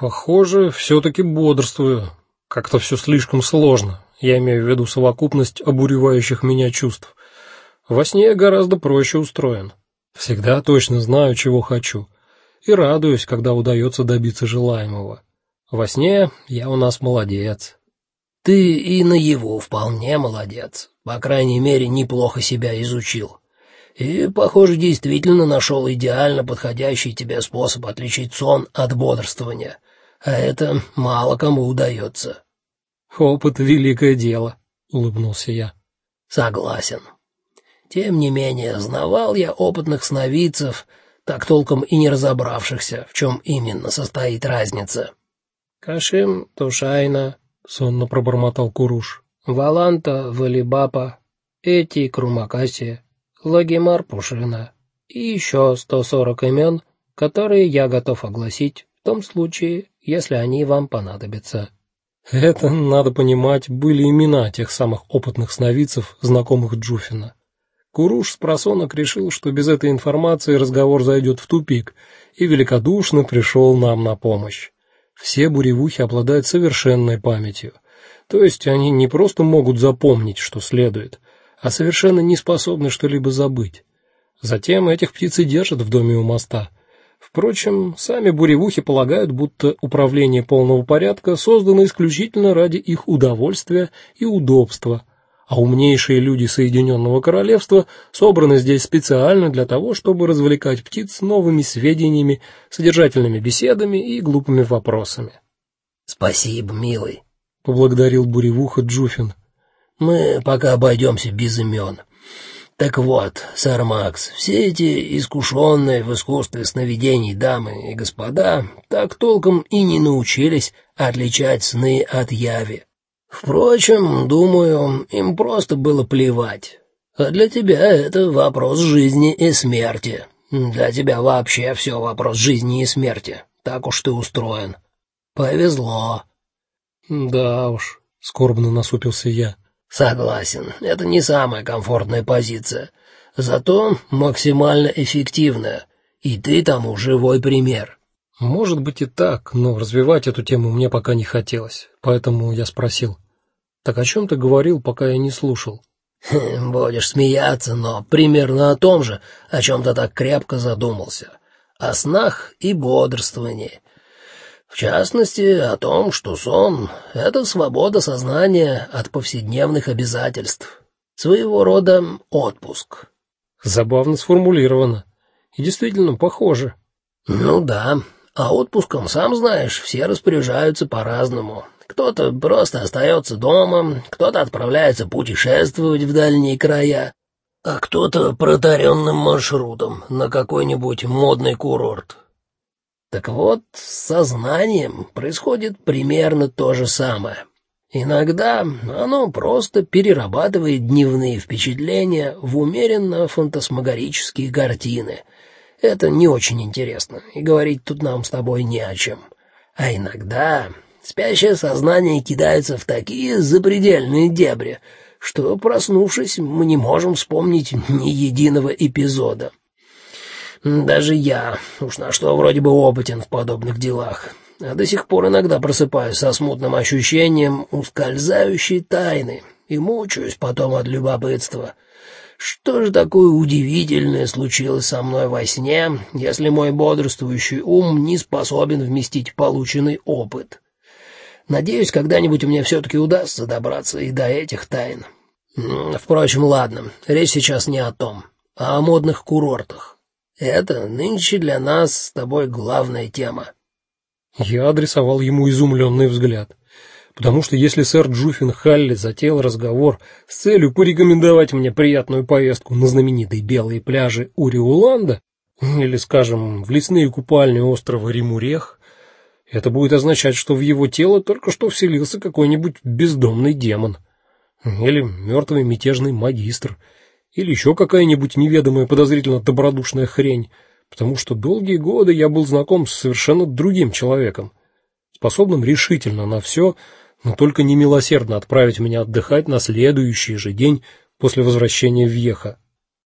Похоже, все таки бодрствую. Как-то все слишком сложно. Я имею в виду совокупность обуревающих меня чувств. Во сне я гораздо проще устроен. Всегда точно знаю, чего хочу, и радуюсь, когда удается добиться желаемого. Во сне я у нас молодец. Ты и на его вполне молодец. По крайней мере, неплохо себя изучил. И, похоже, действительно нашел идеально подходящий тебе способ отличить сон от бодрствования. А это мало кому удается. Опыт великое дело, улыбнулся я. Согласен. Тем не менее, знавал я опытных сновидцев, так толком и не разобравшихся, в чем именно состоит разница. Кашим Тушайна, сонно пробормотал Куруш. Валанта Валибапа, эти Крумакаси, Лагимар Пушина и еще сто сорок имен, которые я готов огласить в том случае, если они вам понадобятся. Это, надо понимать, были имена тех самых опытных сновидцев, знакомых Джуфина. Куруш с просонок решил, что без этой информации разговор зайдет в тупик, и великодушно пришел нам на помощь. Все буревухи обладают совершенной памятью. То есть они не просто могут запомнить, что следует, а совершенно не способны что-либо забыть. Затем этих птиц и держат в доме у моста. Впрочем, сами буревухи полагают, будто управление полного порядка создано исключительно ради их удовольствия и удобства, а умнейшие люди Соединенного королевства собраны здесь специально для того, чтобы развлекать птиц новыми сведениями, содержательными беседами и глупыми вопросами. Спасибо, милый, поблагодарил буревуха Джуфин. Мы пока обойдемся без имен. Так вот, сэр Макс, все эти искушенные в искусстве сновидений дамы и господа так толком и не научились отличать сны от яви. Впрочем, думаю, им просто было плевать. А для тебя это вопрос жизни и смерти. Для тебя вообще все вопрос жизни и смерти. Так уж ты устроен. Повезло. Да уж, скорбно насупился я. Согласен, это не самая комфортная позиция, зато максимально эффективная, и ты тому живой пример. Может быть и так, но развивать эту тему мне пока не хотелось, поэтому я спросил: "Так о чем ты говорил, пока я не слушал?" Хм, будешь смеяться, но примерно о том же, о чем ты так крепко задумался, о снах и бодрствовании. В частности, о том, что сон — это свобода сознания от повседневных обязательств, своего рода отпуск. Забавно сформулировано. И действительно похоже. Ну да, а отпуском, сам знаешь, все распоряжаются по-разному. Кто-то просто остается дома, кто-то отправляется путешествовать в дальние края, а кто-то протаренным маршрутом на какой-нибудь модный курорт. Так вот, с сознанием происходит примерно то же самое. Иногда оно просто перерабатывает дневные впечатления в умеренно фантасмагорические картины. Это не очень интересно, и говорить тут нам с тобой не о чем. А иногда спящее сознание кидается в такие запредельные дебри, что, проснувшись, мы не можем вспомнить ни единого эпизода. Даже я, уж на что вроде бы опытен в подобных делах, а до сих пор иногда просыпаюсь со смутным ощущением ускользающей тайны и мучаюсь потом от любопытства. Что же такое удивительное случилось со мной во сне, если мой бодрствующий ум не способен вместить полученный опыт? Надеюсь, когда-нибудь мне все-таки удастся добраться и до этих тайн. Впрочем, ладно, речь сейчас не о том, а о модных курортах. Это нынче для нас с тобой главная тема. Я адресовал ему изумленный взгляд, потому что если сэр Джуффин Халли затеял разговор с целью порекомендовать мне приятную поездку на знаменитые белые пляжи Уриуланда или, скажем, в лесные купальни острова Римурех, это будет означать, что в его тело только что вселился какой-нибудь бездомный демон или мертвый мятежный магистр или еще какая-нибудь неведомая подозрительно добродушная хрень, потому что долгие годы я был знаком с совершенно другим человеком, способным решительно на все, но только не милосердно отправить меня отдыхать на следующий же день после возвращения в Ехо.